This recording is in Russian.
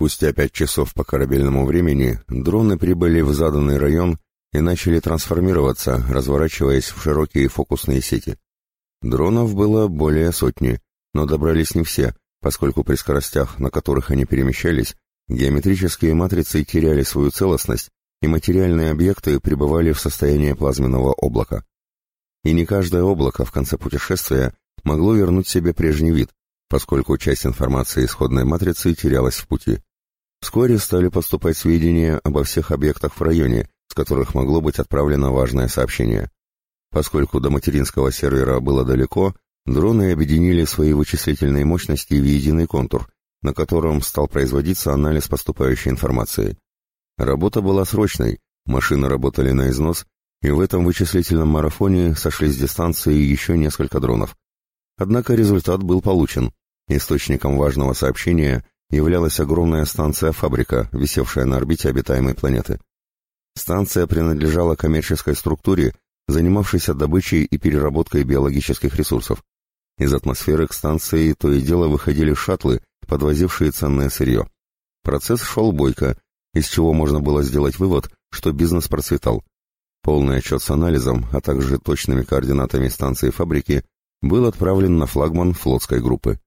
Спустя пять часов по корабельному времени дроны прибыли в заданный район и начали трансформироваться, разворачиваясь в широкие фокусные сети. Дронов было более сотни, но добрались не все, поскольку при скоростях, на которых они перемещались, геометрические матрицы теряли свою целостность, и материальные объекты пребывали в состоянии плазменного облака. И не каждое облако в конце путешествия могло вернуть себе прежний вид, поскольку часть информации исходной матрицы терялась в пути. Вскоре стали поступать сведения обо всех объектах в районе, с которых могло быть отправлено важное сообщение. Поскольку до материнского сервера было далеко, дроны объединили свои вычислительные мощности в единый контур, на котором стал производиться анализ поступающей информации. Работа была срочной, машины работали на износ, и в этом вычислительном марафоне сошли с дистанции еще несколько дронов. Однако результат был получен. Источником важного сообщения являлась огромная станция-фабрика, висевшая на орбите обитаемой планеты. Станция принадлежала коммерческой структуре, занимавшейся добычей и переработкой биологических ресурсов. Из атмосферы к станции то и дело выходили шаттлы, подвозившие ценное сырье. Процесс шел бойко, из чего можно было сделать вывод, что бизнес процветал. Полный отчет с анализом, а также точными координатами станции фабрики был отправлен на флагман флотской группы.